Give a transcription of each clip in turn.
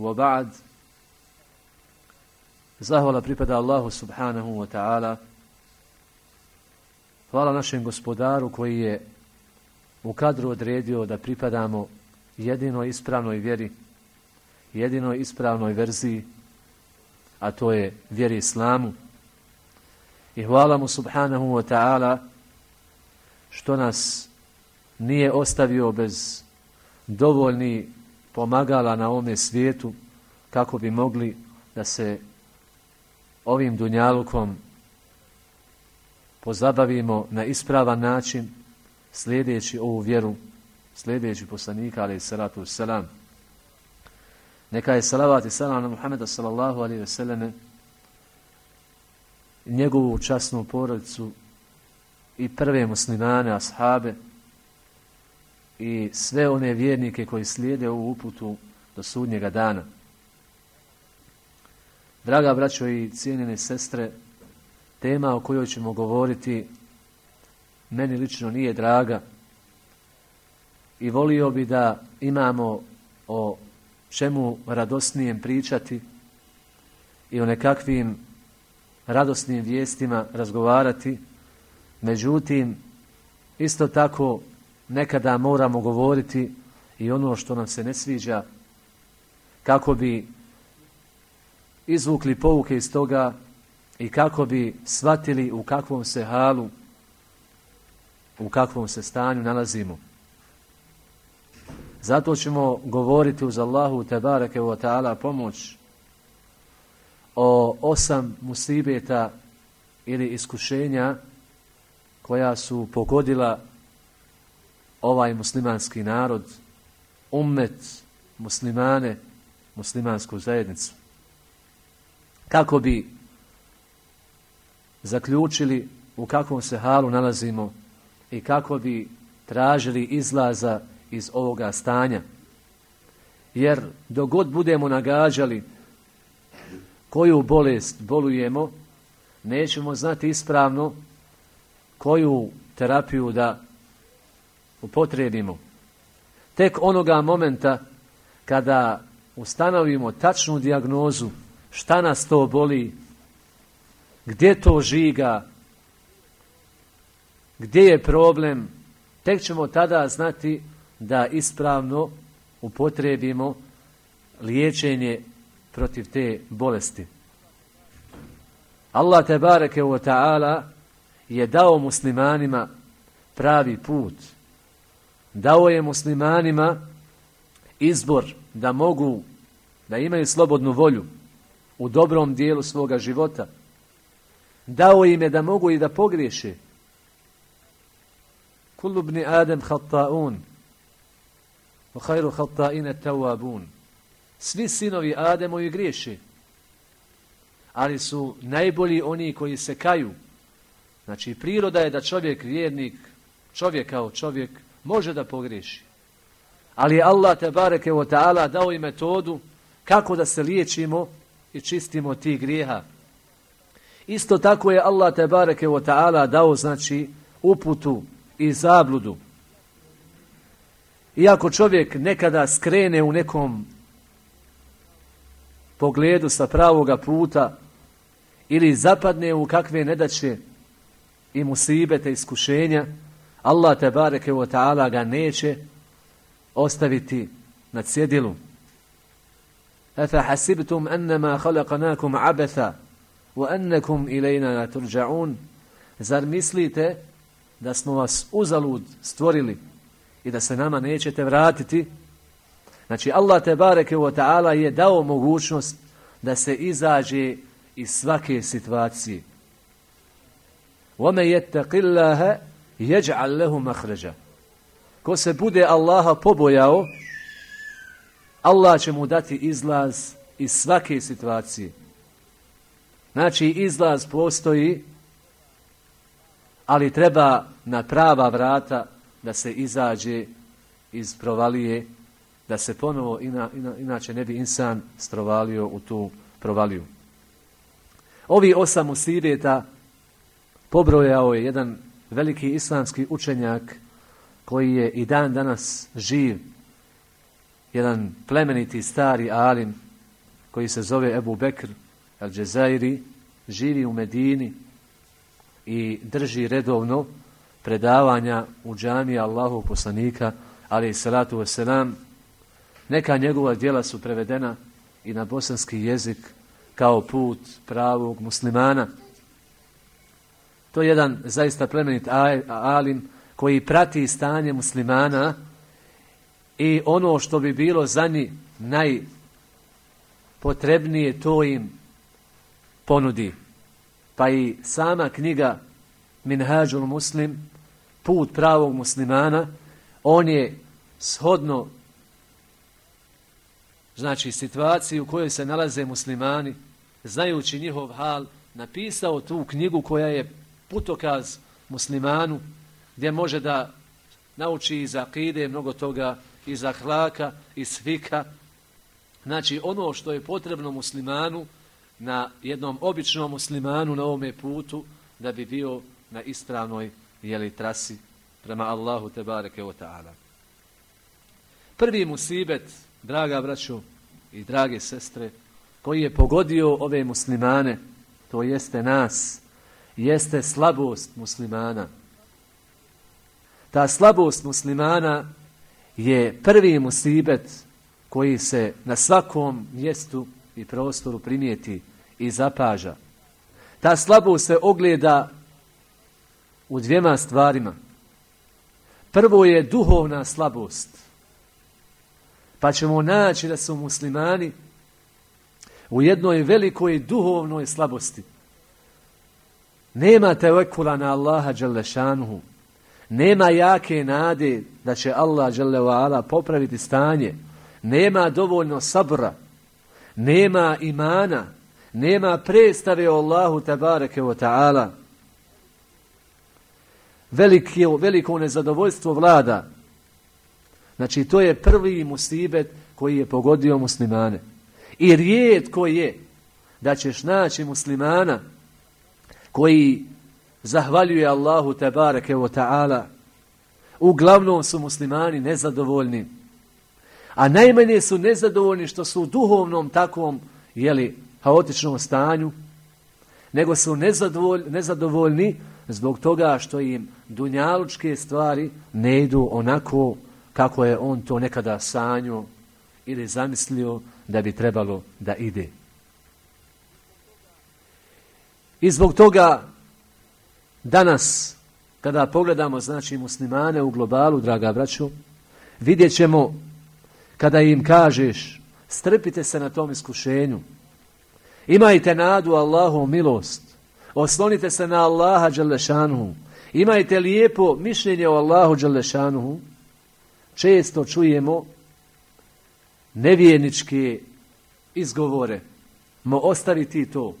وبعد Zahvala pripada Allahu subhanahu wa ta'ala. Hvala našem gospodaru koji je u kadru odredio da pripadamo jedinoj ispravnoj vjeri, jedinoj ispravnoj verziji, a to je vjeri islamu. I hvala mu subhanahu wa ta'ala što nas nije ostavio bez dovoljni pomagala na ovome svijetu kako bi mogli da se ovim dunjalukom pozabavimo na ispravan način slijedeći ovu vjeru, slijedeći poslanika, ali i salatu selam. Neka je salavat i salam na Muhammeda sallallahu alaihi ve selleme njegovu časnu porodicu i prve muslimane, ashabe i sve one vjernike koji slijede ovu uputu do sudnjega dana. Draga braćo i cijenjene sestre, tema o kojoj ćemo govoriti meni lično nije draga i volio bi da imamo o čemu radosnijem pričati i o nekakvim radosnim vijestima razgovarati. Međutim, isto tako nekada moramo govoriti i ono što nam se ne sviđa kako bi izvukli pouke iz toga i kako bi svatili u kakvom se halu, u kakvom se stanju nalazimo. Zato ćemo govoriti uz Allahu tebareke wa ta'ala pomoć o osam musibeta ili iskušenja koja su pogodila ovaj muslimanski narod, ummet, muslimane, muslimansku zajednicu kako bi zaključili u kakvom se halu nalazimo i kako bi tražili izlaza iz ovoga stanja. Jer dogod budemo nagađali koju bolest bolujemo, nećemo znati ispravno koju terapiju da upotrebimo. Tek onoga momenta kada ustanovimo tačnu diagnozu šta nas to boli, gdje to žiga, gdje je problem, tek ćemo tada znati da ispravno upotrebimo liječenje protiv te bolesti. Allah te bareke u ta'ala je dao muslimanima pravi put. Dao je muslimanima izbor da mogu, da imaju slobodnu volju, u dobrom dijelu svoga života. Dao im je da mogu i da pogriješe. Kulubni Adem hatta'un. U hajru hatta'ine tawabun. Svi sinovi Ademovi griješe. Ali su najbolji oni koji se kaju. Znači, priroda je da čovjek, vjernik, čovjek kao čovjek, može da pogriješi. Ali Allah, te bareke o ta'ala, dao i metodu kako da se liječimo i čistimo ti grijeha. Isto tako je Allah te bareke ve taala dao znači uputu i zabludu. Iako čovjek nekada skrene u nekom pogledu sa pravoga puta ili zapadne u kakve nedaće i musibete iskušenja, Allah te bareke ve taala ga neće ostaviti na cjedilu. أفحسبتم أنما خلقناكم عبثا وأنكم إلينا لا ترجعون Zar mislite da smo vas uzalud stvorili i da se nama nećete vratiti? Znači Allah te bareke wa ta'ala je dao mogućnost da se izađe iz svake situacije. وَمَا يَتَّقِ اللَّهَ jeđa'al lehu mahređa. Ko se bude Allaha pobojao, Allah će mu dati izlaz iz svake situacije. Znači, izlaz postoji, ali treba na prava vrata da se izađe iz provalije, da se ponovo, ina, ina, inače ne bi insan strovalio u tu provaliju. Ovi osam usirjeta pobrojao je jedan veliki islamski učenjak koji je i dan danas živ, jedan plemeniti stari alim koji se zove Ebu Bekr al-đezairi, živi u Medini i drži redovno predavanja u džami Allahu poslanika, ali i salatu wasalam. Neka njegova djela su prevedena i na bosanski jezik kao put pravog muslimana. To je jedan zaista plemenit alim koji prati stanje muslimana i ono što bi bilo za njih najpotrebnije to im ponudi. Pa i sama knjiga Minhađul Muslim, put pravog muslimana, on je shodno znači situaciju u kojoj se nalaze muslimani, znajući njihov hal, napisao tu knjigu koja je putokaz muslimanu, gdje može da nauči iz akide mnogo toga, iz ahlaka, iz fika. Znači, ono što je potrebno muslimanu, na jednom običnom muslimanu na ovome putu, da bi bio na ispravnoj jeli, trasi prema Allahu te bareke o ta'ala. Prvi musibet, draga braćo i drage sestre, koji je pogodio ove muslimane, to jeste nas, jeste slabost muslimana. Ta slabost muslimana je prvi musibet koji se na svakom mjestu i prostoru primijeti i zapaža. Ta slabost se ogleda u dvijema stvarima. Prvo je duhovna slabost. Pa ćemo naći da su muslimani u jednoj velikoj duhovnoj slabosti. Nema tevekula na Allaha Đalešanuhu. Nema jake nade da će Allah Đalevala popraviti stanje. Nema dovoljno sabra. Nema imana. Nema predstave o Allahu tabareke wa ta'ala. Veliko, veliko nezadovoljstvo vlada. Znači, to je prvi musibet koji je pogodio muslimane. I rijetko je da ćeš naći muslimana koji zahvaljuje Allahu tebareke wa ta'ala. Uglavnom su muslimani nezadovoljni. A najmanje su nezadovoljni što su u duhovnom takvom jeli, haotičnom stanju, nego su nezadovoljni, nezadovoljni zbog toga što im dunjalučke stvari ne idu onako kako je on to nekada sanju ili zamislio da bi trebalo da ide. I zbog toga danas, kada pogledamo znači muslimane u globalu, draga braćo, vidjet ćemo kada im kažeš strpite se na tom iskušenju, imajte nadu Allahu milost, oslonite se na Allaha Đalešanuhu, imajte lijepo mišljenje o Allahu Đalešanuhu, često čujemo nevijeničke izgovore, mo ostari ti to,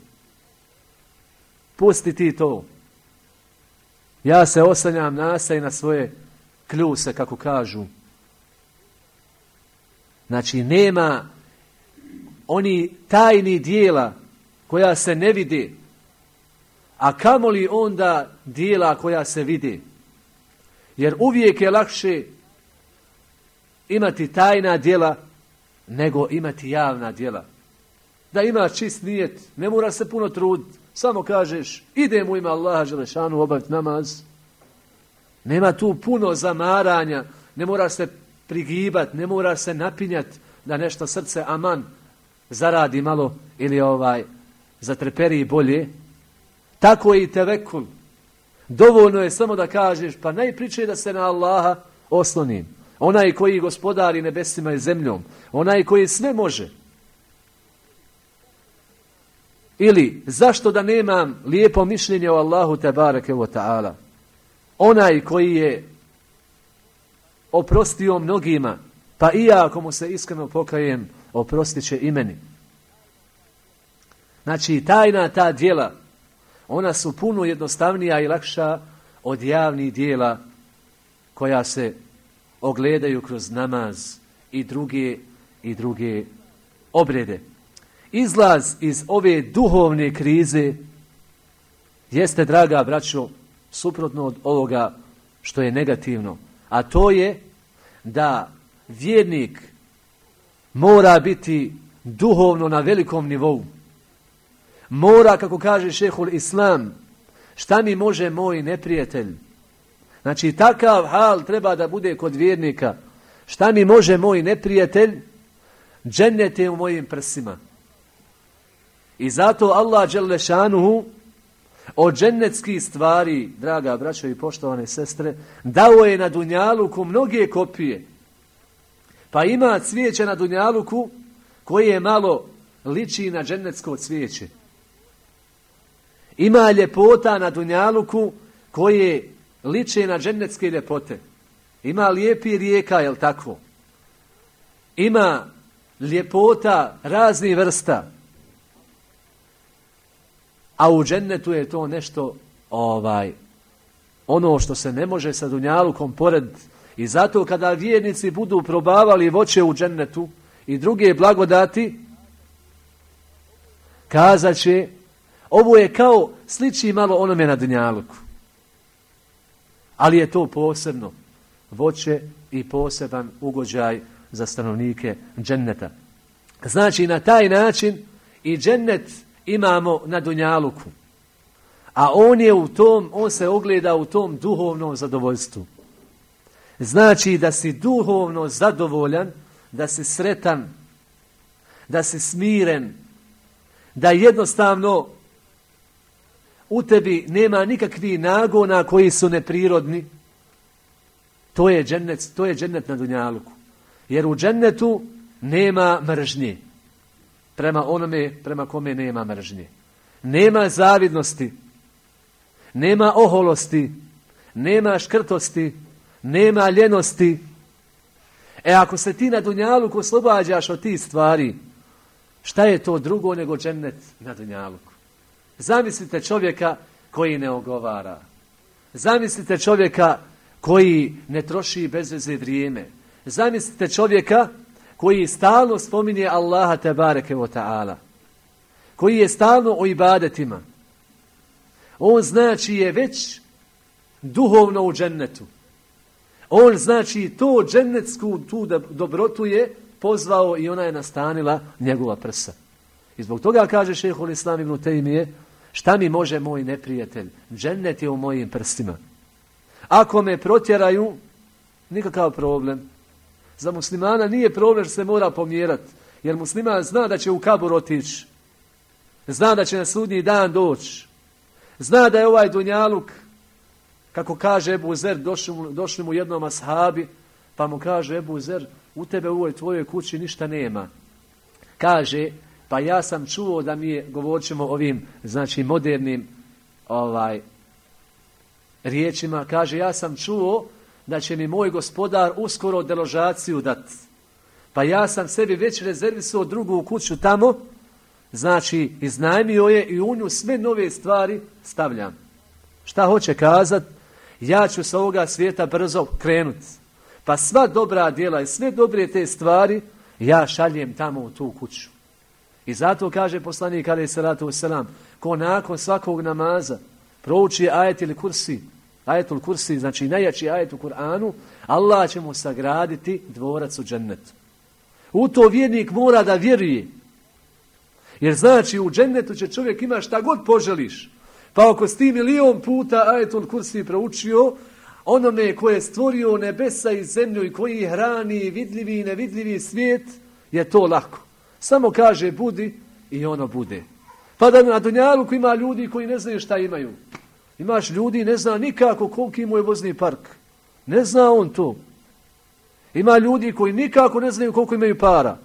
pusti ti to. Ja se oslanjam nasa i na svoje kljuse, kako kažu. Znači, nema oni tajni dijela koja se ne vidi, a kamoli onda dijela koja se vidi. Jer uvijek je lakše imati tajna dijela nego imati javna dijela. Da ima čist nijet, ne mora se puno truditi. Samo kažeš, idem u ime Allaha Želešanu obaviti namaz. Nema tu puno zamaranja, ne mora se prigibat, ne mora se napinjat da nešto srce aman zaradi malo ili ovaj zatreperi bolje. Tako je i tevekul. Dovoljno je samo da kažeš, pa najpriče da se na Allaha oslonim. Onaj koji gospodari nebesima i zemljom. Onaj koji sve može. Ili, zašto da nemam lijepo mišljenje o Allahu tebareke wa ta'ala? Onaj koji je oprostio mnogima, Pa i ja, ako mu se iskreno pokajem, oprostit će imeni. Znači, tajna ta dijela, ona su puno jednostavnija i lakša od javnih dijela koja se ogledaju kroz namaz i druge i druge obrede. Izlaz iz ove duhovne krize jeste, draga braćo, suprotno od ovoga što je negativno. A to je da vjernik mora biti duhovno na velikom nivou. Mora, kako kaže šehul Islam, šta mi može moj neprijatelj? Znači, takav hal treba da bude kod vjernika. Šta mi može moj neprijatelj? Džennet je u mojim prsima. I zato Allah Đelešanuhu od džennetskih stvari, draga braćo i poštovane sestre, dao je na Dunjaluku mnoge kopije. Pa ima cvijeće na Dunjaluku koje je malo liči na džennetsko cvijeće. Ima ljepota na Dunjaluku koje liče na džennetske ljepote. Ima lijepi rijeka, jel tako? Ima ljepota raznih vrsta. A u džennetu je to nešto ovaj ono što se ne može sa dunjalukom pored i zato kada vjernici budu probavali voće u džennetu i druge blagodati kazaće ovo je kao sliči malo onome na dunjaluku. Ali je to posebno voće i poseban ugođaj za stanovnike dženneta. Znači na taj način i džennet imamo na Dunjaluku. A on je u tom, on se ogleda u tom duhovnom zadovoljstvu. Znači da si duhovno zadovoljan, da si sretan, da si smiren, da jednostavno u tebi nema nikakvi nagona koji su neprirodni, to je džennet, to je džennet na Dunjaluku. Jer u džennetu nema mržnje prema onome prema kome nema mržnje. Nema zavidnosti, nema oholosti, nema škrtosti, nema ljenosti. E ako se ti na Dunjaluku oslobađaš od tih stvari, šta je to drugo nego džennet na Dunjaluku? Zamislite čovjeka koji ne ogovara. Zamislite čovjeka koji ne troši bezveze vrijeme. Zamislite čovjeka koji stalno spominje Allaha tebareke wa ta'ala, koji je stalno o ibadetima, on znači je već duhovno u džennetu. On znači to džennetsku tu dobrotu je pozvao i ona je nastanila njegova prsa. I zbog toga kaže šehol Islam ibn Tejmije, šta mi može moj neprijatelj? Džennet je u mojim prstima. Ako me protjeraju, nikakav problem. Za muslimana nije problem što se mora pomjerati. Jer musliman zna da će u kabur otići. Zna da će na sudnji dan doći. Zna da je ovaj dunjaluk, kako kaže Ebu Zer, došli mu, došli mu jednom ashabi, pa mu kaže Ebu Zer, u tebe u ovoj tvojoj kući ništa nema. Kaže, pa ja sam čuo da mi je, govorit ćemo ovim, znači, modernim ovaj riječima, kaže, ja sam čuo da će mi moj gospodar uskoro deložaciju dat. Pa ja sam sebi već rezervisao drugu kuću tamo, znači iznajmio je i u nju sve nove stvari stavljam. Šta hoće kazat? Ja ću sa ovoga svijeta brzo krenuti. Pa sva dobra djela i sve dobre te stvari ja šaljem tamo u tu kuću. I zato kaže poslanik alaih salatu wasalam, ko nakon svakog namaza prouči ajet ili kursi, ajetul kursi, znači najjači ajet u Kur'anu, Allah će mu sagraditi dvorac u džennetu. U to vjernik mora da vjeruje. Jer znači u džennetu će čovjek ima šta god poželiš. Pa ako si ti milion puta ajetul kursi proučio, onome koje je stvorio nebesa i zemlju i koji hrani vidljivi i nevidljivi svijet, je to lako. Samo kaže budi i ono bude. Pa da na Dunjalu ima ljudi koji ne znaju šta imaju. Imaš ljudi, ne zna nikako koliki mu je vozni park. Ne zna on to. Ima ljudi koji nikako ne znaju koliko imaju para.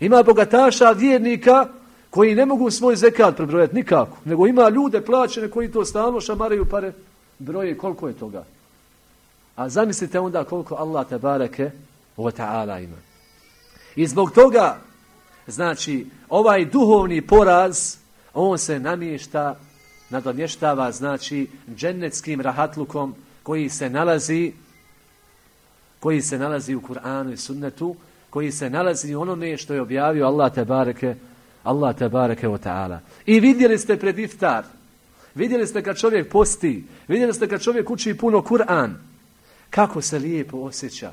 Ima bogataša, vjernika, koji ne mogu svoj zekat prebrojati nikako. Nego ima ljude plaćene koji to stalno šamaraju pare broje koliko je toga. A zamislite onda koliko Allah te bareke wa ta'ala ima. I zbog toga, znači, ovaj duhovni poraz, on se namješta, nadomještava, znači, džennetskim rahatlukom koji se nalazi koji se nalazi u Kur'anu i sunnetu, koji se nalazi u onome što je objavio Allah te bareke, Allah te bareke o ta'ala. I vidjeli ste pred iftar, vidjeli ste kad čovjek posti, vidjeli ste kad čovjek uči puno Kur'an, kako se lijepo osjeća.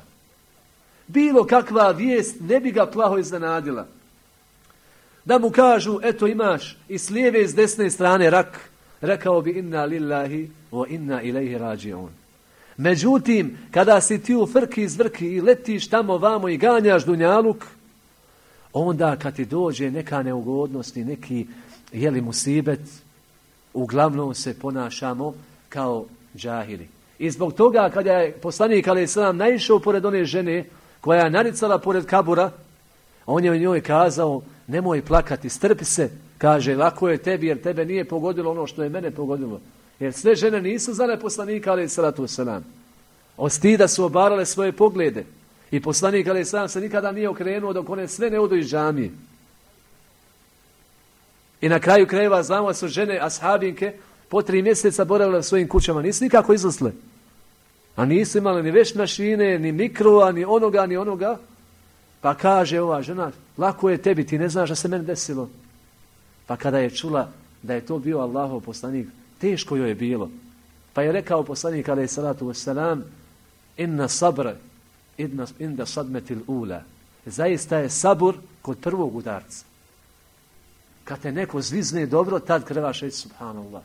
Bilo kakva vijest ne bi ga plaho iznenadila. Da mu kažu, eto imaš i s lijeve i s desne strane rak, rekao bi inna lillahi wa inna ilaihi rađi'un. Međutim, kada si ti u frki i zvrki i letiš tamo vamo i ganjaš dunjaluk, onda kad ti dođe neka neugodnost i neki jeli musibet, uglavnom se ponašamo kao džahili. I zbog toga kada je poslanik Ali Islam naišao pored one žene koja je naricala pored kabura, on je u njoj kazao, nemoj plakati, strpi se, kaže, lako je tebi jer tebe nije pogodilo ono što je mene pogodilo. Jer sve žene nisu znale poslanika, ali salatu wasalam. Od stida su obarale svoje poglede. I poslanik, ali sam se nikada nije okrenuo dok one sve ne odu iz džamije. I na kraju krajeva znamo da su žene ashabinke po tri mjeseca boravile u svojim kućama. Nisu nikako izlasle. A nisu imali ni veš mašine, ni mikroa, ni onoga, ni onoga. Pa kaže ova žena, lako je tebi, ti ne znaš da se meni desilo. Pa kada je čula da je to bio Allahov poslanik, teško joj je bilo. Pa je rekao poslanik alaih salatu wasalam, inna sabra, inna, inda sadmetil ula. Zaista je sabur kod prvog udarca. Kad te neko zvizne dobro, tad krevaš reći subhanallah.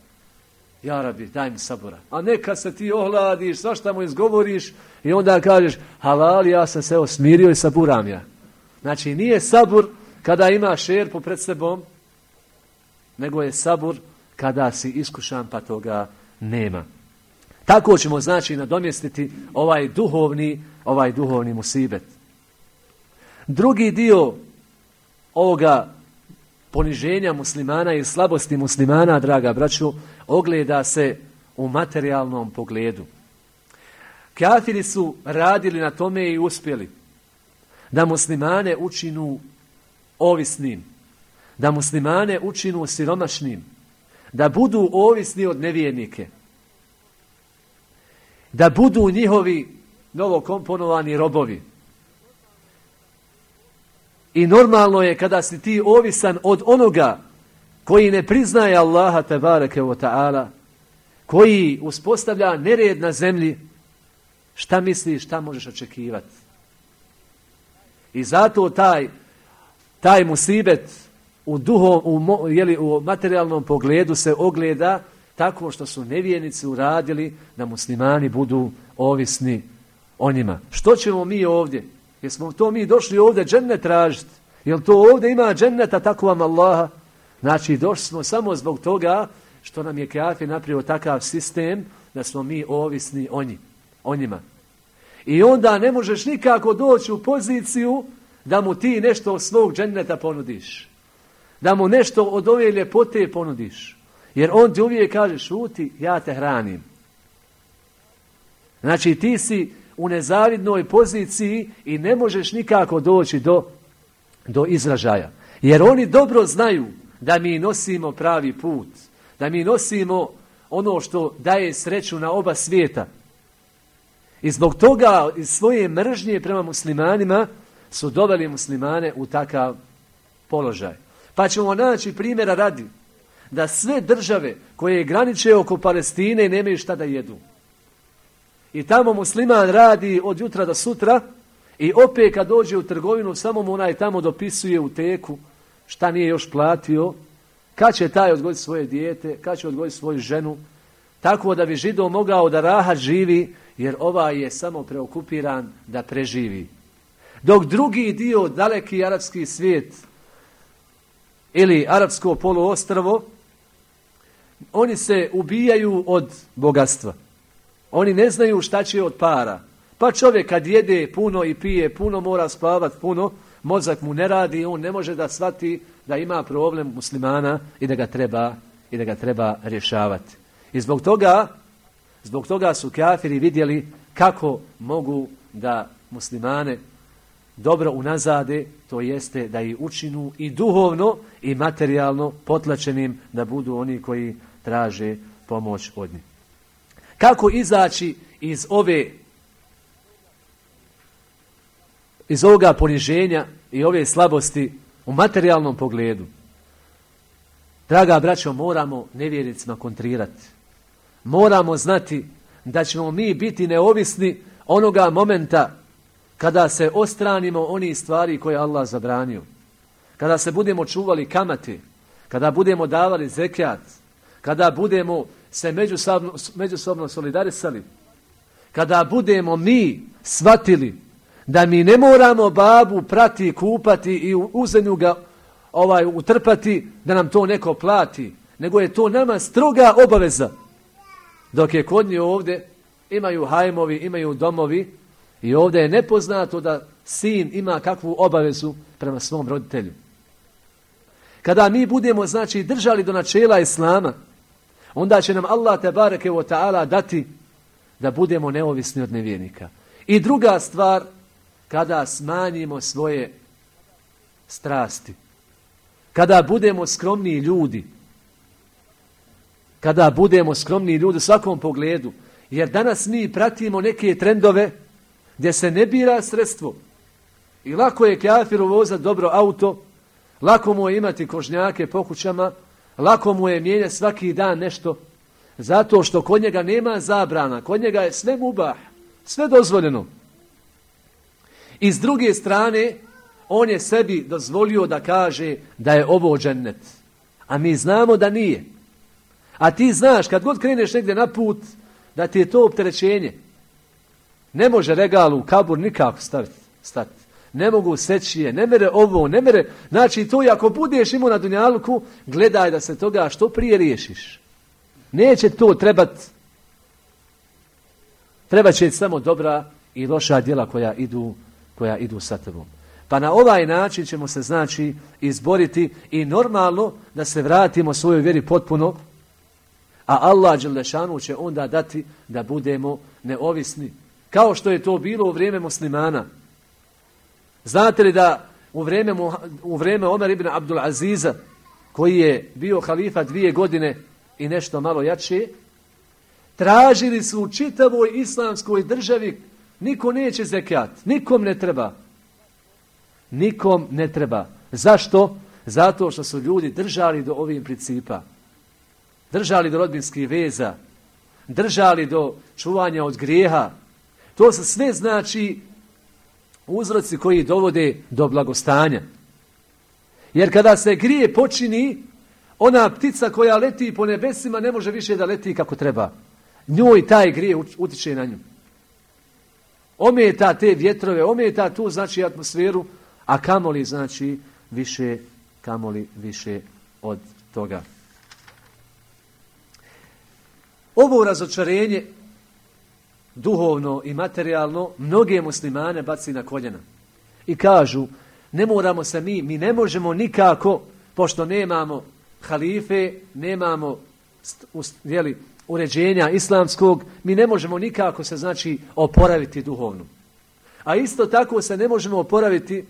Ja rabi, daj mi sabora. A neka se ti ohladiš, svašta mu izgovoriš i onda kažeš, halal, ja sam se osmirio i saburam ja. Znači, nije sabur kada ima šerpu pred sebom, nego je sabur kada si iskušan pa toga nema. Tako ćemo znači nadomjestiti ovaj duhovni, ovaj duhovni musibet. Drugi dio ovoga poniženja muslimana i slabosti muslimana, draga braću, ogleda se u materijalnom pogledu. Kafiri su radili na tome i uspjeli da muslimane učinu ovisnim, da muslimane učinu siromašnim, da budu ovisni od nevjernike, da budu njihovi novokomponovani robovi. I normalno je kada si ti ovisan od onoga koji ne priznaje Allaha tebareke wa ta'ala, koji uspostavlja nered na zemlji, šta misliš, šta možeš očekivati? I zato taj, taj musibet u, duhom, u, jeli, u materijalnom pogledu se ogleda tako što su nevijenici uradili da muslimani budu ovisni o njima. Što ćemo mi ovdje? Jesmo to mi došli ovdje dženne tražiti? Jel to ovdje ima dženneta tako vam Allaha? Znači došli smo samo zbog toga što nam je kafir napravio takav sistem da smo mi ovisni o, njih, o njima. I onda ne možeš nikako doći u poziciju da mu ti nešto od svog dženneta ponudiš. Da mu nešto od ove ljepote ponudiš. Jer on ti uvijek kaže, šuti, ja te hranim. Znači ti si u nezavidnoj poziciji i ne možeš nikako doći do, do izražaja. Jer oni dobro znaju da mi nosimo pravi put. Da mi nosimo ono što daje sreću na oba svijeta. I zbog toga iz svoje mržnje prema muslimanima su doveli muslimane u takav položaj. Pa ćemo naći primjera radi da sve države koje graniče oko Palestine nemaju šta da jedu. I tamo musliman radi od jutra do sutra i opet kad dođe u trgovinu samo mu onaj tamo dopisuje u teku šta nije još platio, kad će taj odgojiti svoje dijete, kad će odgojiti svoju ženu, tako da bi žido mogao da raha živi, jer ova je samo preokupiran da preživi. Dok drugi dio, daleki arapski svijet ili arapsko poluostravo, oni se ubijaju od bogatstva. Oni ne znaju šta će od para. Pa čovjek kad jede puno i pije puno, mora spavati puno, mozak mu ne radi, on ne može da svati da ima problem muslimana i da ga treba, i da ga treba rješavati. I zbog toga, zbog toga su kafiri vidjeli kako mogu da muslimane dobro unazade, to jeste da ih učinu i duhovno i materijalno potlačenim da budu oni koji traže pomoć od njih. Kako izaći iz ove iz ovoga poniženja i ove slabosti u materijalnom pogledu? Draga braćo, moramo nevjericima kontrirati. Moramo znati da ćemo mi biti neovisni onoga momenta kada se ostranimo oni stvari koje Allah zabranio. Kada se budemo čuvali kamate, kada budemo davali zekijat, kada budemo se međusobno, međusobno solidarisali, kada budemo mi svatili da mi ne moramo babu prati, kupati i u zemlju ga ovaj, utrpati da nam to neko plati, nego je to nama stroga obaveza. Dok je kod nje ovde imaju hajmovi, imaju domovi i ovdje je nepoznato da sin ima kakvu obavezu prema svom roditelju. Kada mi budemo, znači, držali do načela Islama, onda će nam Allah te bareke o ta'ala dati da budemo neovisni od nevjernika. I druga stvar, kada smanjimo svoje strasti, kada budemo skromni ljudi, kada budemo skromni ljudi u svakom pogledu, jer danas mi pratimo neke trendove gdje se ne bira sredstvo i lako je kafiru voza dobro auto, lako mu je imati kožnjake po kućama, lako mu je mijenjati svaki dan nešto, zato što kod njega nema zabrana, kod njega je sve mubah, sve dozvoljeno. I s druge strane, on je sebi dozvolio da kaže da je ovo džennet. A mi znamo da nije. A ti znaš, kad god kreneš negdje na put, da ti je to opterećenje. Ne može regal u kabur nikako staviti, stati. Ne mogu sećije, ne mere ovo, ne mere... Znači, to i ako budeš imao na dunjalku, gledaj da se toga što prije riješiš. Neće to trebat... Treba će samo dobra i loša djela koja idu, koja idu sa tebom. Pa na ovaj način ćemo se znači izboriti i normalno da se vratimo svojoj vjeri potpuno, a Allah Đelešanu će onda dati da budemo neovisni. Kao što je to bilo u vrijeme muslimana. Znate li da u vrijeme, u vrijeme Omer ibn Abdul Aziza, koji je bio halifa dvije godine i nešto malo jače, tražili su u čitavoj islamskoj državi, niko neće zekijat, nikom ne treba. Nikom ne treba. Zašto? Zato što su ljudi držali do ovih principa. Držali do rodbinskih veza. Držali do čuvanja od grijeha. To se sve znači uzroci koji dovode do blagostanja. Jer kada se grije počini, ona ptica koja leti po nebesima ne može više da leti kako treba. Njoj taj grije utiče na nju. Ometa te vjetrove, ometa tu znači atmosferu, a kamoli znači više, kamoli više od toga. Ovo razočarenje duhovno i materijalno mnoge muslimane baci na koljena. I kažu, ne moramo se mi, mi ne možemo nikako, pošto nemamo halife, nemamo jeli, uređenja islamskog, mi ne možemo nikako se znači oporaviti duhovno. A isto tako se ne možemo oporaviti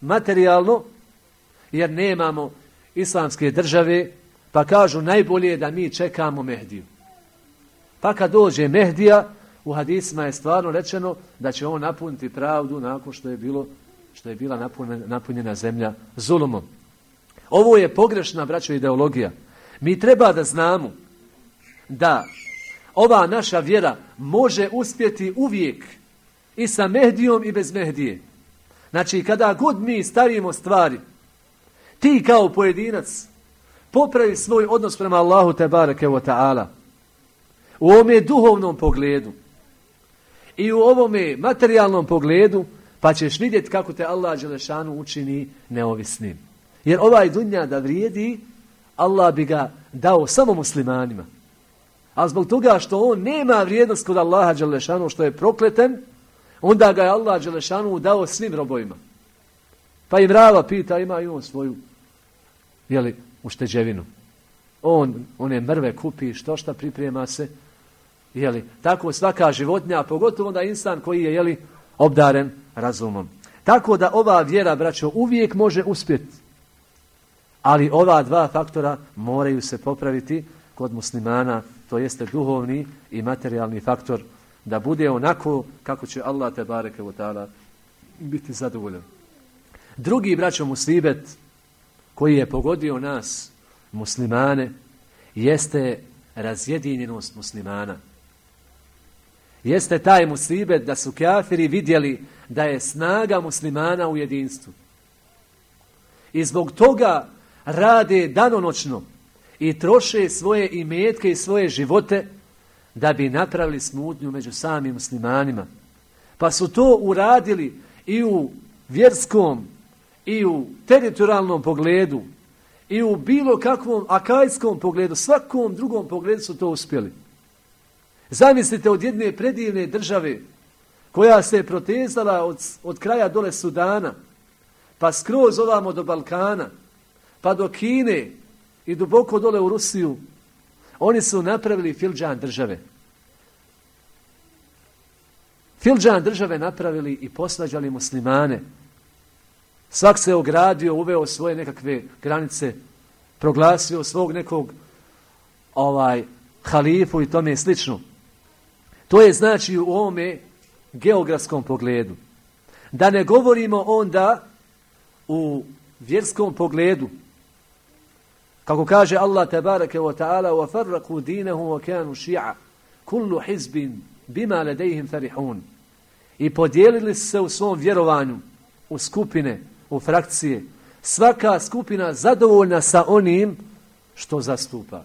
materijalno, jer nemamo islamske države, pa kažu najbolje je da mi čekamo Mehdiju. Pa kad dođe Mehdija, u hadisma je stvarno rečeno da će on napuniti pravdu nakon što je bilo što je bila napunjena, napunjena zemlja zulumom. Ovo je pogrešna, braćo, ideologija. Mi treba da znamo da ova naša vjera može uspjeti uvijek i sa Mehdijom i bez Mehdije. Znači, kada god mi stavimo stvari, ti kao pojedinac popravi svoj odnos prema Allahu te barake wa ta'ala u ovome duhovnom pogledu i u ovome materijalnom pogledu, pa ćeš vidjeti kako te Allah Đelešanu učini neovisnim. Jer ovaj dunja da vrijedi, Allah bi ga dao samo muslimanima. A zbog toga što on nema vrijednost kod Allaha Đelešanu, što je prokleten, onda ga je Allah Đelešanu dao svim robojima. Pa im rava pita, ima i on svoju jeli, ušteđevinu. On, one mrve kupi, što šta priprema se. Jeli, tako svaka životnja, pogotovo da insan koji je jeli, obdaren razumom. Tako da ova vjera, braćo, uvijek može uspjeti. Ali ova dva faktora moraju se popraviti kod muslimana, to jeste duhovni i materijalni faktor, da bude onako kako će Allah te bareke ta'ala biti zadovoljan. Drugi braćo musibet koji je pogodio nas, muslimane, jeste razjedinjenost muslimana. Jeste taj musibet da su kafiri vidjeli da je snaga muslimana u jedinstvu. I zbog toga rade danonočno i troše svoje imetke i svoje živote da bi napravili smutnju među samim muslimanima. Pa su to uradili i u vjerskom i u teritorijalnom pogledu i u bilo kakvom akajskom pogledu, svakom drugom pogledu su to uspjeli. Zamislite od jedne predivne države koja se je protezala od, od kraja dole Sudana, pa skroz ovamo do Balkana, pa do Kine i duboko dole u Rusiju, oni su napravili filđan države. Filđan države napravili i poslađali muslimane. Svak se ogradio, uveo svoje nekakve granice, proglasio svog nekog ovaj halifu i tome slično. To je znači u ovome geografskom pogledu. Da ne govorimo onda u vjerskom pogledu. Kako kaže Allah tabaraka wa ta'ala وَفَرَّقُوا دِينَهُمْ وَكَانُوا شِعَ كُلُّ حِزْبٍ بِمَا لَدَيْهِمْ فَرِحُونَ I podijelili se u svom vjerovanju u skupine, u frakcije. Svaka skupina zadovoljna sa onim što zastupa.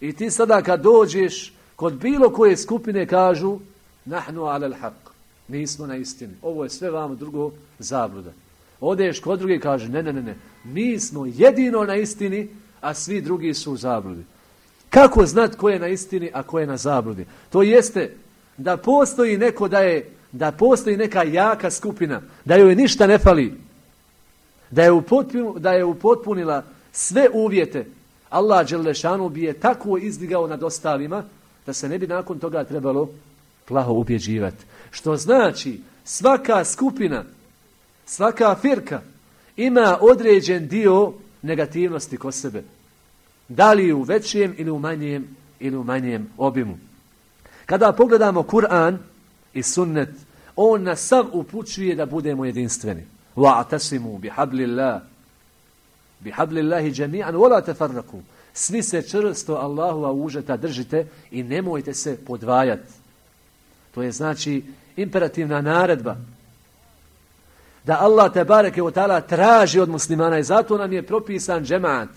I ti sada kad dođeš kod bilo koje skupine kažu nahnu alal haq. Mi smo na istini. Ovo je sve vam drugo zabluda. Odeš kod drugi kaže ne, ne, ne, ne. Mi smo jedino na istini, a svi drugi su u zabludi. Kako znat ko je na istini, a ko je na zabludi? To jeste da postoji neko da je da postoji neka jaka skupina, da joj ništa ne fali, da je, upotpun, da je upotpunila sve uvjete, Allah Đelešanu bi je tako izdigao nad ostalima, da se ne bi nakon toga trebalo plaho ubjeđivati. Što znači, svaka skupina, svaka firka ima određen dio negativnosti ko sebe. Da li u većem ili u manjem ili u manjem obimu. Kada pogledamo Kur'an i sunnet, on nas sav upućuje da budemo jedinstveni. وَاَعْتَسِمُوا بِحَبْلِ اللَّهِ بِحَبْلِ اللَّهِ jami'an wala tafarraqu. Svi se čvrsto Allahova užeta držite i nemojte se podvajati. To je znači imperativna naredba. Da Allah te bareke o tala traži od muslimana i zato nam je propisan džemat.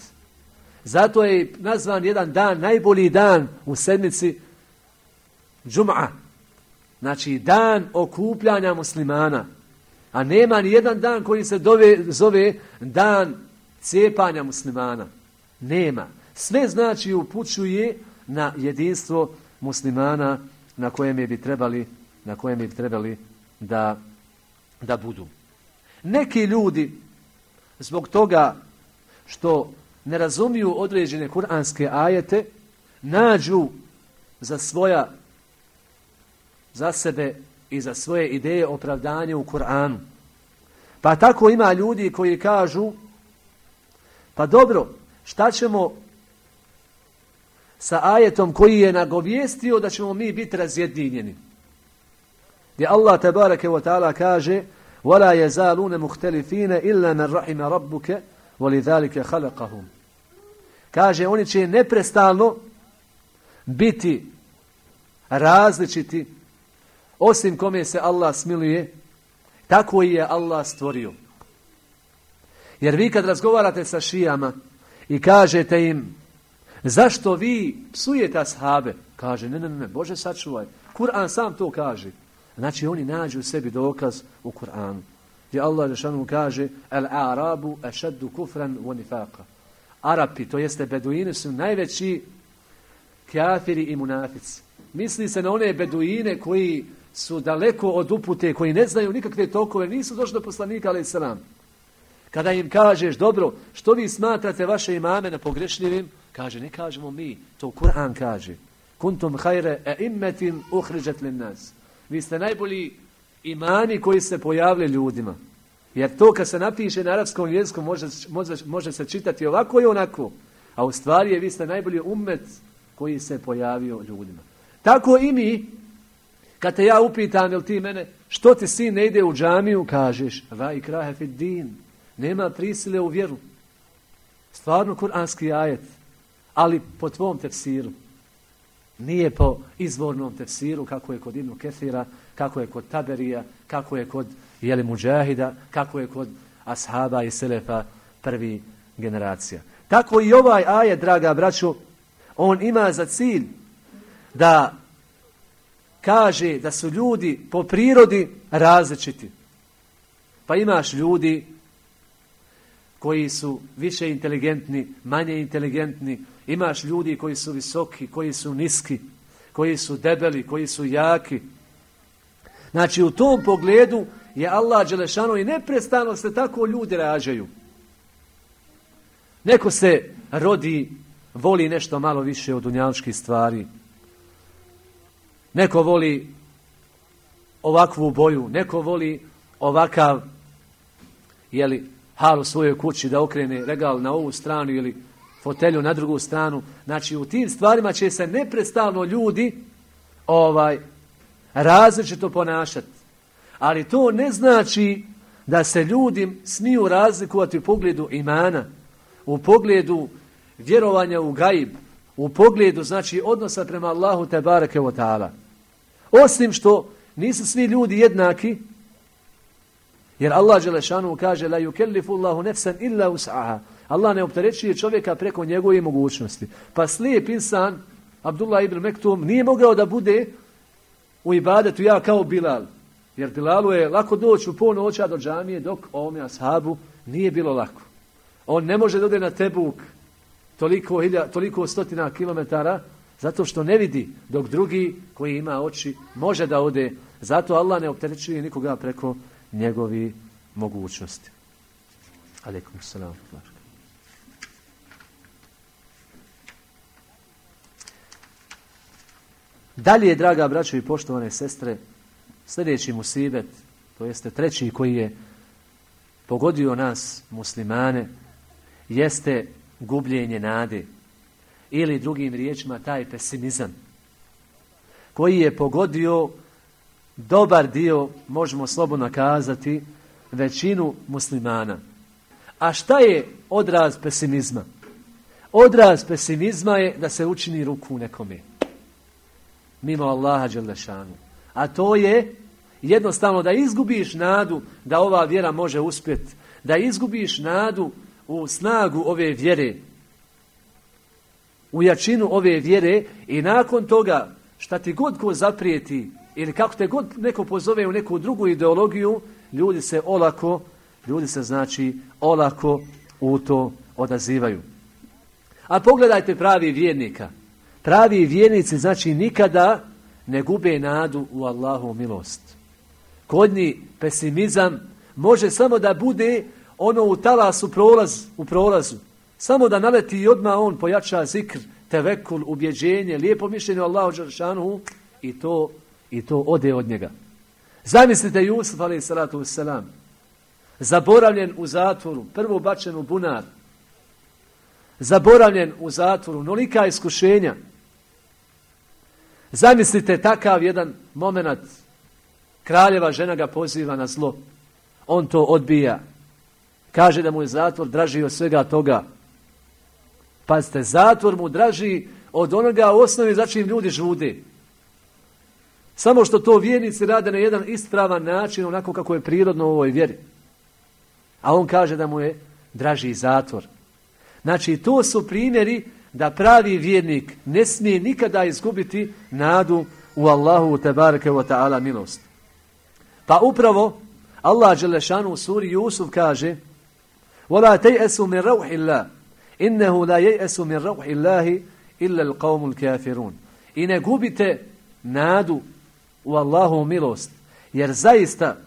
Zato je nazvan jedan dan, najbolji dan u sedmici džum'a. Znači dan okupljanja muslimana. A nema ni jedan dan koji se dove, zove dan cijepanja muslimana. Nema. Sve znači upućuje na jedinstvo muslimana na kojem bi trebali na kojem bi trebali da da budu. Neki ljudi zbog toga što ne razumiju određene kuranske ajete nađu za svoja za sebe i za svoje ideje opravdanje u Kur'anu. Pa tako ima ljudi koji kažu pa dobro, šta ćemo sa ajetom koji je nagovijestio da ćemo mi biti razjedinjeni. Gdje Allah tabarake wa ta'ala kaže وَلَا يَزَالُونَ مُخْتَلِفِينَ إِلَّا مَنْ رَحِمَ رَبُّكَ وَلِذَلِكَ خَلَقَهُمْ Kaže, oni će neprestalno biti različiti osim kome se Allah smiluje, tako i je Allah stvorio. Jer vi kad razgovarate sa šijama i kažete im Zašto vi psujete ashabe? Kaže, ne, ne, ne, Bože sačuvaj. Kur'an sam to kaže. Znači, oni nađu u sebi dokaz u Kur'anu. Gdje Allah Žešanu kaže, el arabu ešeddu kufran u nifaka. Arapi, to jeste beduini, su najveći kafiri i munafici. Misli se na one beduine koji su daleko od upute, koji ne znaju nikakve tokove, nisu došli do poslanika, ali sram. Kada im kažeš, dobro, što vi smatrate vaše imame na pogrešljivim, Kaže, ne kažemo mi, to Kur'an kaže. Kuntum hajre e immetin uhriđet li nas. Vi ste najbolji imani koji se pojavili ljudima. Jer to kad se napiše na arapskom jeziku može, može, može se čitati ovako i onako. A u stvari je vi ste najbolji umet koji se pojavio ljudima. Tako i mi, kad te ja upitam, jel ti mene, što ti sin ne ide u džamiju, kažeš, va i krahe din, nema prisile u vjeru. Stvarno kuranski ajet, ali po tvom tefsiru. Nije po izvornom tefsiru, kako je kod Ibnu Kefira, kako je kod Taberija, kako je kod jeli muđahida, kako je kod ashaba i selefa prvi generacija. Tako i ovaj ajet, draga braćo, on ima za cilj da kaže da su ljudi po prirodi različiti. Pa imaš ljudi koji su više inteligentni, manje inteligentni, imaš ljudi koji su visoki, koji su niski, koji su debeli, koji su jaki. Znači u tom pogledu je Allah Đelešanu i neprestano se tako ljudi rađaju. Neko se rodi, voli nešto malo više od unjaličkih stvari. Neko voli ovakvu boju, neko voli ovakav jeli, hal u svojoj kući da okrene regal na ovu stranu ili fotelju na drugu stranu. Znači u tim stvarima će se neprestano ljudi ovaj različito ponašati. Ali to ne znači da se ljudi smiju razlikovati u pogledu imana, u pogledu vjerovanja u gaib, u pogledu znači odnosa prema Allahu te bareke o ta'ala. Osim što nisu svi ljudi jednaki, jer Allah Đelešanu kaže la yukellifu Allahu nefsan illa us'aha. Allah ne opterećuje čovjeka preko njegove mogućnosti. Pa slijep insan, Abdullah ibn Mektum, nije mogao da bude u ibadetu ja kao Bilal. Jer Bilalu je lako doći u pol noća do džamije, dok ovome ashabu nije bilo lako. On ne može da na Tebuk toliko, hilja, toliko stotina kilometara, zato što ne vidi, dok drugi koji ima oči može da ode. Zato Allah ne opterećuje nikoga preko njegovi mogućnosti. Aleikum salam. Dalje, draga braćo i poštovane sestre, sljedeći musibet, to jeste treći koji je pogodio nas, muslimane, jeste gubljenje nade. Ili drugim riječima taj pesimizam koji je pogodio dobar dio, možemo slobodno kazati, većinu muslimana. A šta je odraz pesimizma? Odraz pesimizma je da se učini ruku nekome. Mimo Allaha Đelešanu. A to je jednostavno da izgubiš nadu da ova vjera može uspjeti. Da izgubiš nadu u snagu ove vjere. U jačinu ove vjere i nakon toga šta ti god ko zaprijeti ili kako te god neko pozove u neku drugu ideologiju, ljudi se olako, ljudi se znači olako u to odazivaju. A pogledajte pravi vjernika. Pravi vjernici znači nikada ne gube nadu u Allahu milost. Kodni pesimizam može samo da bude ono u talasu prolaz, u prolazu. Samo da naleti i odmah on pojača zikr, tevekul, ubjeđenje, lijepo mišljenje o Allahu Đaršanu i to i to ode od njega. Zamislite Jusuf, ali salatu wasalam, zaboravljen u zatvoru, prvo bačen u bunar, zaboravljen u zatvoru, nolika iskušenja. Zamislite takav jedan moment, kraljeva žena ga poziva na zlo, on to odbija, kaže da mu je zatvor draži od svega toga. Pazite, zatvor mu draži od onoga u osnovi za čim ljudi žude. Samo što to vjernici rade na jedan ispravan način, onako kako je prirodno u ovoj vjeri. A on kaže da mu je draži zatvor. Znači, to su primjeri da pravi vjernik ne smije nikada izgubiti nadu u Allahu tebareke wa ta'ala milost. Pa upravo Allah Đelešanu u suri Jusuf kaže وَلَا تَيْأَسُوا مِنْ رَوْحِ اللَّهِ إِنَّهُ لَا يَيْأَسُوا مِنْ رَوْحِ اللَّهِ إِلَّا الْقَوْمُ الْكَافِرُونَ I ne gubite nadu u Allahu milost. Jer zaista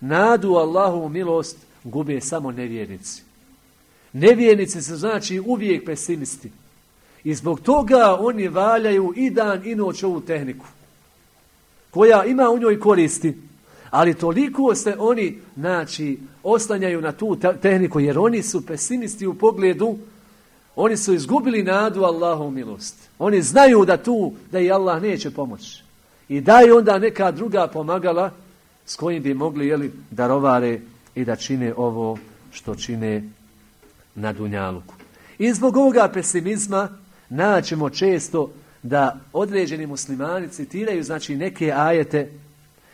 nadu u Allahu milost gube samo nevjernici. Nevjernici su znači uvijek pesimisti. I zbog toga oni valjaju i dan i noć ovu tehniku. Koja ima u njoj koristi. Ali toliko se oni, znači, oslanjaju na tu tehniku, jer oni su pesimisti u pogledu, oni su izgubili nadu Allahom milost. Oni znaju da tu, da i Allah neće pomoći. I daju onda neka druga pomagala s kojim bi mogli jeli, darovare i da čine ovo što čine na Dunjaluku. I zbog ovoga pesimizma naćemo često da određeni muslimani citiraju znači neke ajete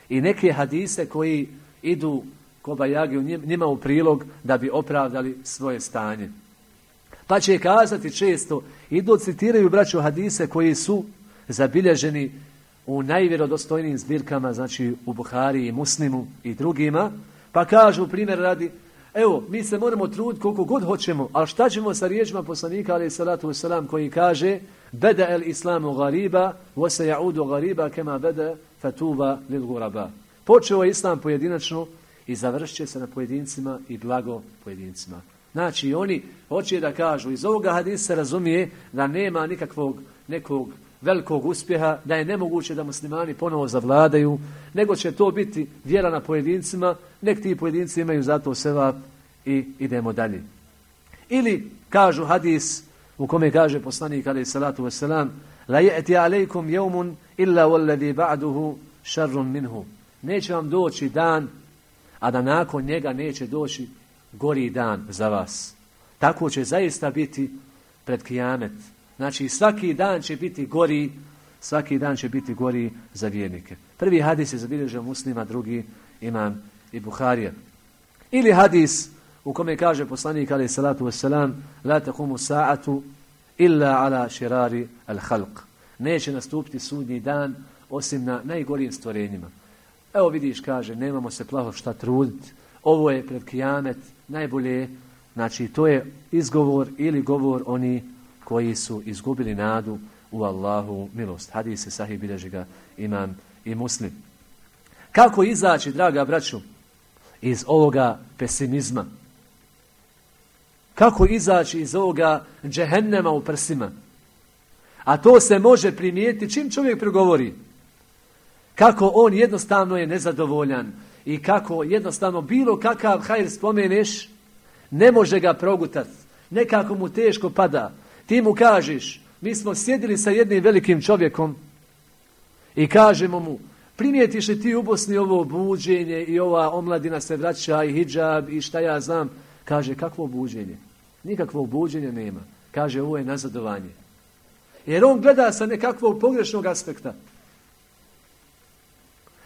i neke hadise koji idu kobajagi njima u prilog da bi opravdali svoje stanje. Pa će kazati često, idu citiraju braću hadise koji su zabilježeni u najvjerodostojnijim zbirkama, znači u Buhari i Muslimu i drugima, pa kažu primjer radi, evo, mi se moramo truditi koliko god hoćemo, ali šta ćemo sa riječima poslanika, ali salatu wasalam, koji kaže, beda el islamu gariba, vose ja'udu gariba, kema beda fatuba lil guraba. Počeo je islam pojedinačno i završće se na pojedincima i blago pojedincima. Znači, oni hoće da kažu, iz ovoga hadisa razumije da nema nikakvog nekog velikog uspjeha, da je nemoguće da muslimani ponovo zavladaju, nego će to biti vjera na pojedincima, nek ti pojedinci imaju zato seva i idemo dalje. Ili kažu hadis u kome kaže poslanik alaih salatu wasalam la je'ti alejkum jevmun illa walladhi ba'duhu šarrun minhu. Neće vam doći dan, a da nakon njega neće doći gori dan za vas. Tako će zaista biti pred kijamet. Znači svaki dan će biti gori, svaki dan će biti gori za vjernike. Prvi hadis je zabilježio muslima, drugi imam i Buharija. Ili hadis u kome kaže poslanik alaih salatu wasalam la takumu sa'atu illa ala širari al halq. Neće nastupiti sudnji dan osim na najgorijim stvorenjima. Evo vidiš, kaže, nemamo se plaho šta truditi. Ovo je pred kijamet najbolje. Znači, to je izgovor ili govor oni koji su izgubili nadu u Allahu milost. Hadis se sahih bilježi ga imam i muslim. Kako izaći, draga braću, iz ovoga pesimizma? Kako izaći iz ovoga džehennema u prsima? A to se može primijeti čim čovjek pregovori. Kako on jednostavno je nezadovoljan i kako jednostavno bilo kakav hajr spomeneš, ne može ga progutati. Nekako mu teško pada. Ti mu kažeš, mi smo sjedili sa jednim velikim čovjekom i kažemo mu, primijetiš li ti u Bosni ovo buđenje i ova omladina se vraća i hijab i šta ja znam? Kaže, kakvo buđenje? Nikakvo buđenje nema. Kaže, ovo je nazadovanje. Jer on gleda sa nekakvog pogrešnog aspekta.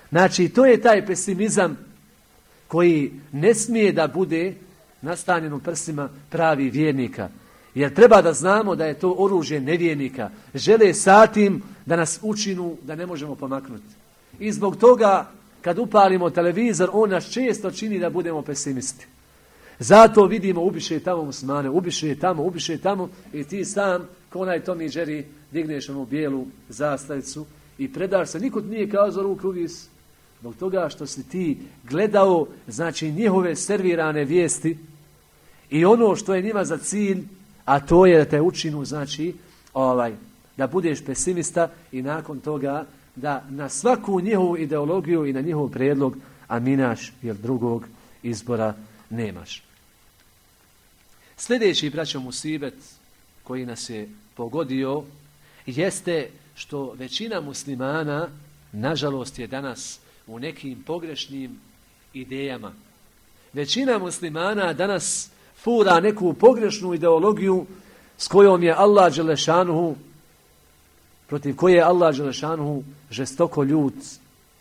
Znači, to je taj pesimizam koji ne smije da bude nastanjen u prsima pravi vjernika. Jer treba da znamo da je to oružje nevijenika. Žele satim da nas učinu da ne možemo pomaknuti. I zbog toga, kad upalimo televizor, on nas često čini da budemo pesimisti. Zato vidimo, ubiše tamo musmane, ubiše tamo, ubiše tamo i ti sam, ko onaj Tomi Jerry, digneš onu bijelu zastavicu i predaš se. Nikod nije kazao ruku uvis. Zbog toga što si ti gledao, znači, njihove servirane vijesti i ono što je njima za cilj, a to je da te učinu, znači, ovaj, da budeš pesimista i nakon toga da na svaku njihovu ideologiju i na njihov prijedlog aminaš, jer drugog izbora nemaš. Sljedeći, braćo Musibet, koji nas je pogodio, jeste što većina muslimana, nažalost, je danas u nekim pogrešnim idejama. Većina muslimana danas fura neku pogrešnu ideologiju s kojom je Allah Đelešanuhu, protiv koje je Allah Đelešanuhu žestoko ljud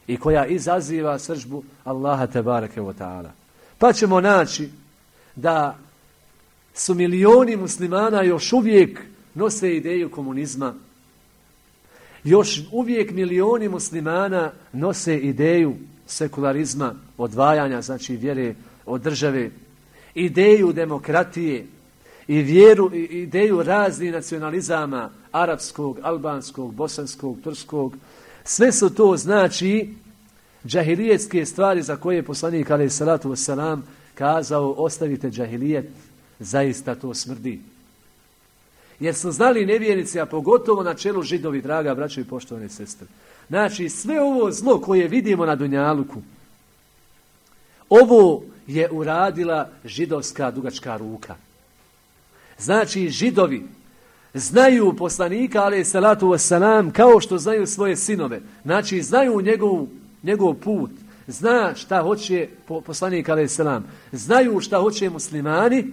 i koja izaziva sržbu Allaha Tebareke wa ta'ala. Pa ćemo naći da su milioni muslimana još uvijek nose ideju komunizma. Još uvijek milioni muslimana nose ideju sekularizma, odvajanja, znači vjere od države, ideju demokratije i vjeru, ideju raznih nacionalizama, arapskog, albanskog, bosanskog, turskog, sve su to znači džahilijetske stvari za koje je poslanik alaih salatu wasalam kazao ostavite džahilijet, zaista to smrdi. Jer su znali nevjernici, a pogotovo na čelu židovi, draga braćo i poštovane sestre. Znači, sve ovo zlo koje vidimo na Dunjaluku, Ovo je uradila židovska dugačka ruka. Znači, židovi znaju poslanika, ali salatu wasalam, kao što znaju svoje sinove. Znači, znaju njegov, njegov put. Zna šta hoće poslanik, ali salam. Znaju šta hoće muslimani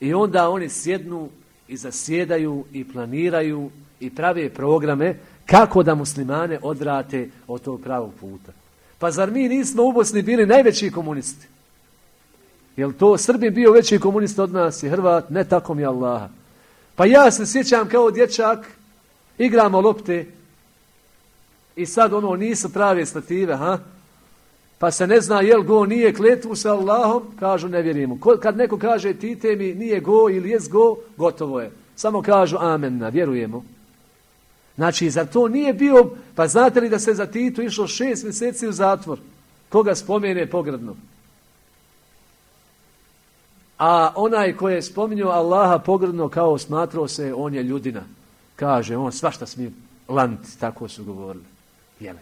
i onda oni sjednu i zasjedaju i planiraju i prave programe kako da muslimane odrate od tog pravog puta. Pa zar mi nismo u Bosni bili najveći komunisti? Jel to Srbi bio veći komunist od nas i Hrvat? Ne tako mi Allaha. Pa ja se sjećam kao dječak, igramo lopte i sad ono nisu prave stative, ha? Pa se ne zna jel go nije kletvu sa Allahom, kažu ne vjerimo. Kad neko kaže ti mi nije go ili jes go, gotovo je. Samo kažu amenna, vjerujemo. Znači, za to nije bio, pa znate li da se za Titu išlo šest mjeseci u zatvor? Koga spomene pogradno? A onaj koji je spominjao Allaha pogrdno kao smatrao se, on je ljudina. Kaže, on svašta smije lanti, tako su govorili. Jele.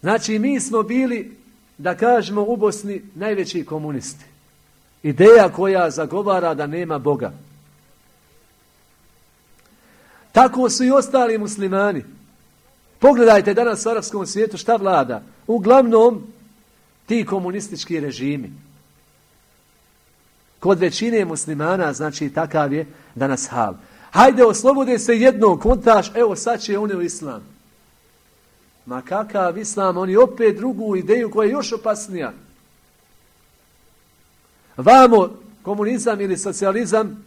Znači, mi smo bili, da kažemo u Bosni, najveći komunisti. Ideja koja zagovara da nema Boga. Tako su i ostali muslimani. Pogledajte danas u arabskom svijetu šta vlada. Uglavnom, ti komunistički režimi. Kod većine muslimana, znači takav je danas hal. Hajde, oslobode se jednog, kontaš, evo sad će oni u islam. Ma kakav islam, oni opet drugu ideju koja je još opasnija. Vamo, komunizam ili socijalizam,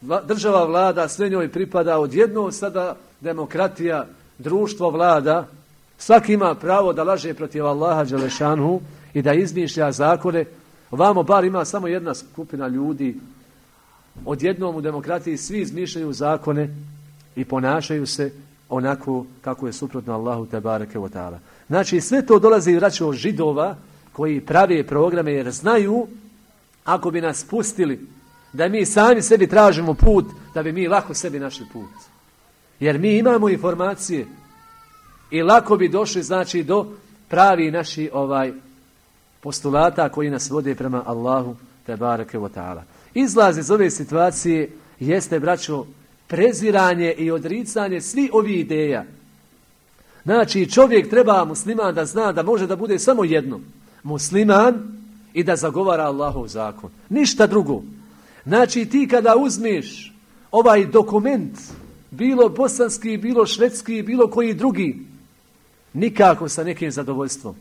država vlada, sve njoj pripada odjedno, sada demokratija, društvo vlada, svaki ima pravo da laže protiv Allaha Đelešanhu i da izmišlja zakone, Vamo bar ima samo jedna skupina ljudi. Odjednom u demokratiji svi izmišljaju zakone i ponašaju se onako kako je suprotno Allahu Tebareke wa ta'ala. Znači sve to dolazi vraća od židova koji prave programe jer znaju ako bi nas pustili da mi sami sebi tražimo put da bi mi lako sebi našli put. Jer mi imamo informacije i lako bi došli znači do pravi naši ovaj postulata koji nas vode prema Allahu te bareke wa ta'ala. Izlaz iz ove situacije jeste, braćo, preziranje i odricanje svi ovi ideja. Znači, čovjek treba musliman da zna da može da bude samo jedno. Musliman i da zagovara Allahov zakon. Ništa drugo. Znači, ti kada uzmeš ovaj dokument, bilo bosanski, bilo švedski, bilo koji drugi, nikako sa nekim zadovoljstvom.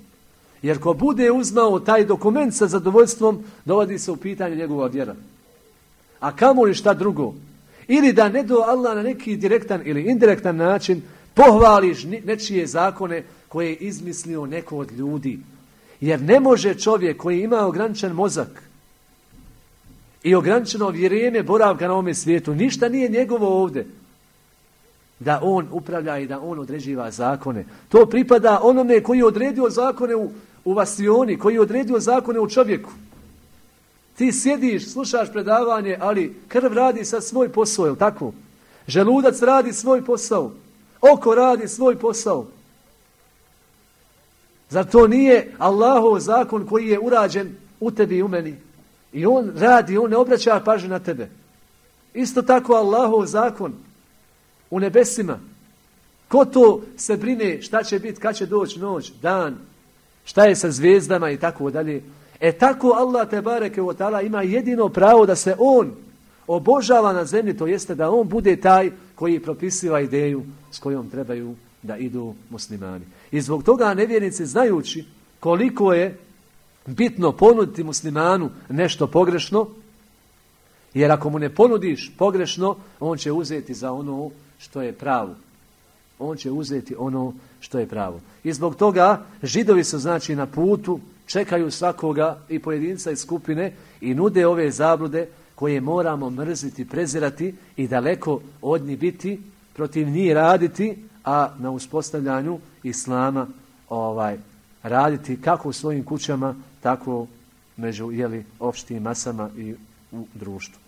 Jer ko bude uzmao taj dokument sa zadovoljstvom, dovodi se u pitanje njegova vjera. A kamo li šta drugo? Ili da ne do Allah na neki direktan ili indirektan način pohvališ nečije zakone koje je izmislio neko od ljudi. Jer ne može čovjek koji ima ograničen mozak i ograničeno vrijeme boravka na ovome svijetu, ništa nije njegovo ovde, da on upravlja i da on određiva zakone. To pripada onome koji je odredio zakone u u vasioni koji je odredio zakone u čovjeku. Ti sjediš, slušaš predavanje, ali krv radi sa svoj posao, je tako? Želudac radi svoj posao. Oko radi svoj posao. Zar to nije Allahov zakon koji je urađen u tebi i u meni? I on radi, on ne obraća pažnju na tebe. Isto tako Allahov zakon u nebesima. Ko to se brine šta će biti, kad će doći noć, dan, šta je sa zvijezdama i tako dalje. E tako Allah te bareke u ta'ala ima jedino pravo da se on obožava na zemlji, to jeste da on bude taj koji propisiva ideju s kojom trebaju da idu muslimani. I zbog toga nevjernici znajući koliko je bitno ponuditi muslimanu nešto pogrešno, jer ako mu ne ponudiš pogrešno, on će uzeti za ono što je pravo. On će uzeti ono što je pravo. I zbog toga židovi su znači na putu, čekaju svakoga i pojedinca i skupine i nude ove zablude koje moramo mrziti, prezirati i daleko od njih biti, protiv njih raditi, a na uspostavljanju islama ovaj raditi kako u svojim kućama, tako među jeli, opštim masama i u društvu.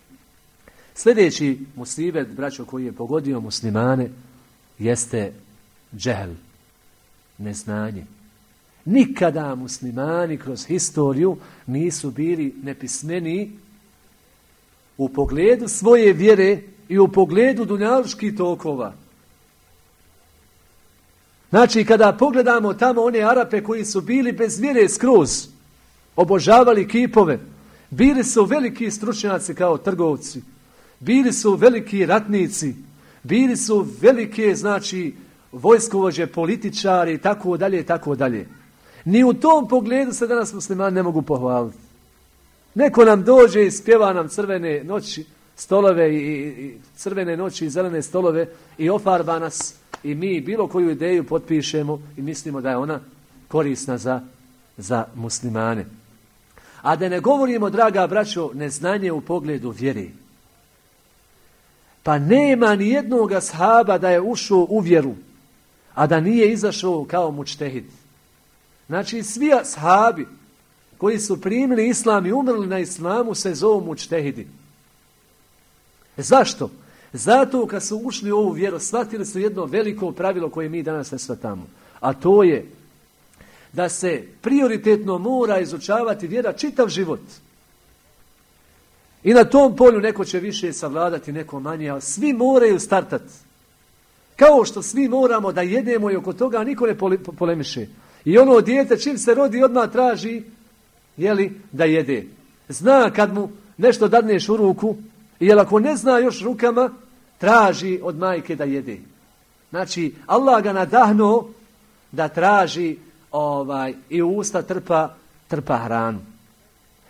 Sljedeći musibet, braćo, koji je pogodio muslimane, jeste džehel, neznanje. Nikada muslimani kroz historiju nisu bili nepismeni u pogledu svoje vjere i u pogledu dunjaluških tokova. Znači, kada pogledamo tamo one Arape koji su bili bez vjere skroz, obožavali kipove, bili su veliki stručnjaci kao trgovci, bili su veliki ratnici, bili su velike, znači, vojskovođe, političari i tako dalje i tako dalje. Ni u tom pogledu se danas muslimani ne mogu pohvaliti. Neko nam dođe i spjeva nam crvene noći, stolove i, i crvene noći i zelene stolove i ofarba nas i mi bilo koju ideju potpišemo i mislimo da je ona korisna za, za muslimane. A da ne govorimo, draga braćo, neznanje u pogledu vjeri. Pa nema ni jednog ashaba da je ušao u vjeru, a da nije izašao kao mučtehid. Znači, svi ashabi koji su primili islam i umrli na islamu se zovu mučtehidi. E, zašto? Zato kad su ušli u ovu vjeru, shvatili su jedno veliko pravilo koje mi danas ne shvatamo. A to je da se prioritetno mora izučavati vjera čitav život. I na tom polju neko će više savladati, neko manje, ali svi moraju startati. Kao što svi moramo da jedemo i oko toga niko ne polemiše. I ono dijete čim se rodi odmah traži jeli, da jede. Zna kad mu nešto dadneš u ruku, jer ako ne zna još rukama, traži od majke da jede. Znači, Allah ga nadahnuo da traži ovaj i u usta trpa, trpa hranu.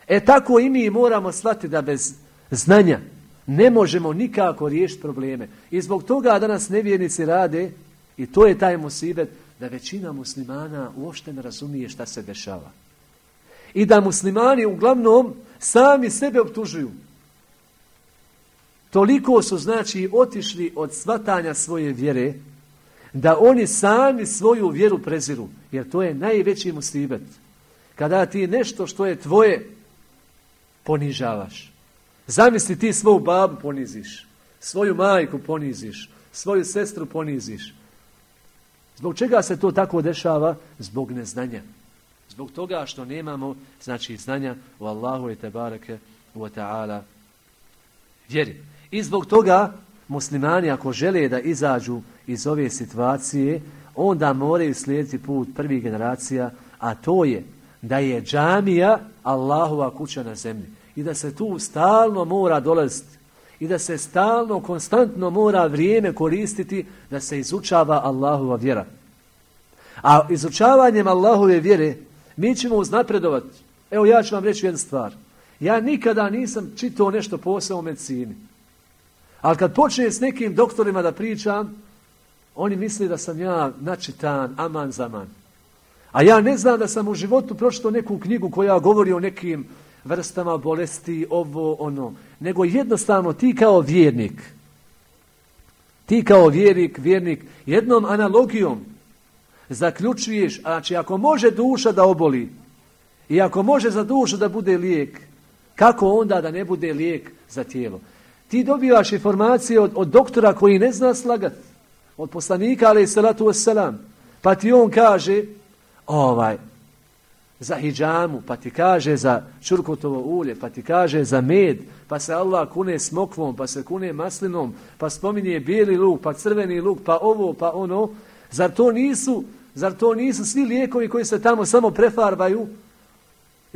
E tako i mi moramo shvatiti da bez znanja ne možemo nikako riješiti probleme. I zbog toga danas nevjernici rade, i to je taj musibet, da većina muslimana uopšte ne razumije šta se dešava. I da muslimani uglavnom sami sebe optužuju. Toliko su znači otišli od svatanja svoje vjere, da oni sami svoju vjeru preziru. Jer to je najveći musibet. Kada ti nešto što je tvoje ponižavaš. Zamisli ti svoju babu poniziš, svoju majku poniziš, svoju sestru poniziš. Zbog čega se to tako dešava? Zbog neznanja. Zbog toga što nemamo, znači, znanja u Allahu i Tebareke u Ta'ala vjeri. I zbog toga muslimani ako žele da izađu iz ove situacije, onda moraju slijediti put prvih generacija, a to je da je džamija Allahova kuća na zemlji. I da se tu stalno mora dolaziti. I da se stalno, konstantno mora vrijeme koristiti da se izučava Allahova vjera. A izučavanjem Allahove vjere mi ćemo uznapredovati. Evo ja ću vam reći jednu stvar. Ja nikada nisam čitao nešto posao u medicini. Ali kad počne s nekim doktorima da pričam, oni misle da sam ja načitan, aman za man. A ja ne znam da sam u životu pročito neku knjigu koja govori o nekim vrstama bolesti, ovo, ono. Nego jednostavno ti kao vjernik, ti kao vjernik, vjernik, jednom analogijom zaključuješ, znači ako može duša da oboli i ako može za dušu da bude lijek, kako onda da ne bude lijek za tijelo? Ti dobivaš informacije od, od doktora koji ne zna slagat, od poslanika, ali salatu wasalam, pa ti on kaže, ovaj, za hijjamu, pa ti kaže za čurkotovo ulje, pa ti kaže za med, pa se Allah kune smokvom, pa se kune maslinom, pa spominje bijeli luk, pa crveni luk, pa ovo, pa ono, zar to nisu, zar to nisu svi lijekovi koji se tamo samo prefarbaju,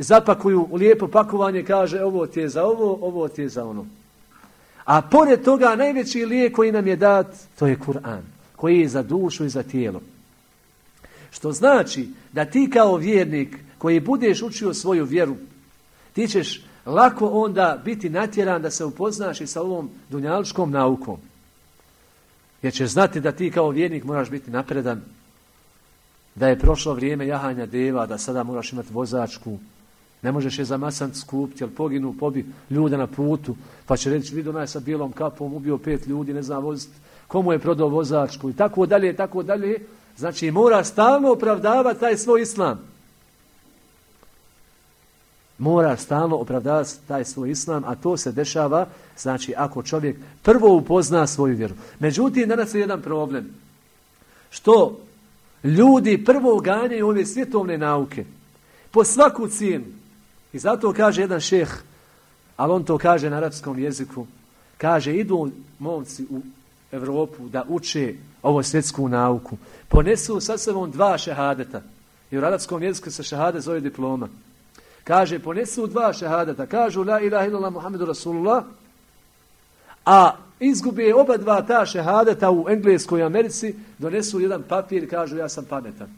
i zapakuju u lijepo pakovanje, kaže ovo ti je za ovo, ovo ti je za ono. A pored toga najveći lijek koji nam je dat, to je Kur'an, koji je za dušu i za tijelo. Što znači da ti kao vjernik koji budeš učio svoju vjeru, ti ćeš lako onda biti natjeran da se upoznaš i sa ovom dunjaličkom naukom. Jer ćeš znati da ti kao vjernik moraš biti napredan, da je prošlo vrijeme jahanja deva, da sada moraš imati vozačku, Ne možeš je za masant skupiti, jer poginu, pobi ljude na putu, pa će reći, vidi onaj sa bijelom kapom, ubio pet ljudi, ne zna voziti, komu je prodao vozačku i tako dalje, tako dalje. Znači, mora stalno opravdavati taj svoj islam. Mora stalno opravdavati taj svoj islam, a to se dešava, znači, ako čovjek prvo upozna svoju vjeru. Međutim, danas je jedan problem. Što Ljudi prvo ganjaju ove svjetovne nauke. Po svaku cijenu. I zato kaže jedan šeh, ali on to kaže na arapskom jeziku, kaže idu momci u Evropu da uče ovo svjetsku nauku. Ponesu sa sobom dva šehadeta. I u arapskom jeziku se šehade zove diploma. Kaže, ponesu dva šehadeta. Kažu, la ilaha illallah Muhammedu Rasulullah. A izgube oba dva ta šehadeta u Engleskoj Americi, donesu jedan papir i kažu, ja sam pametan.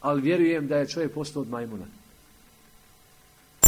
Ali vjerujem da je čovjek postao od majmuna.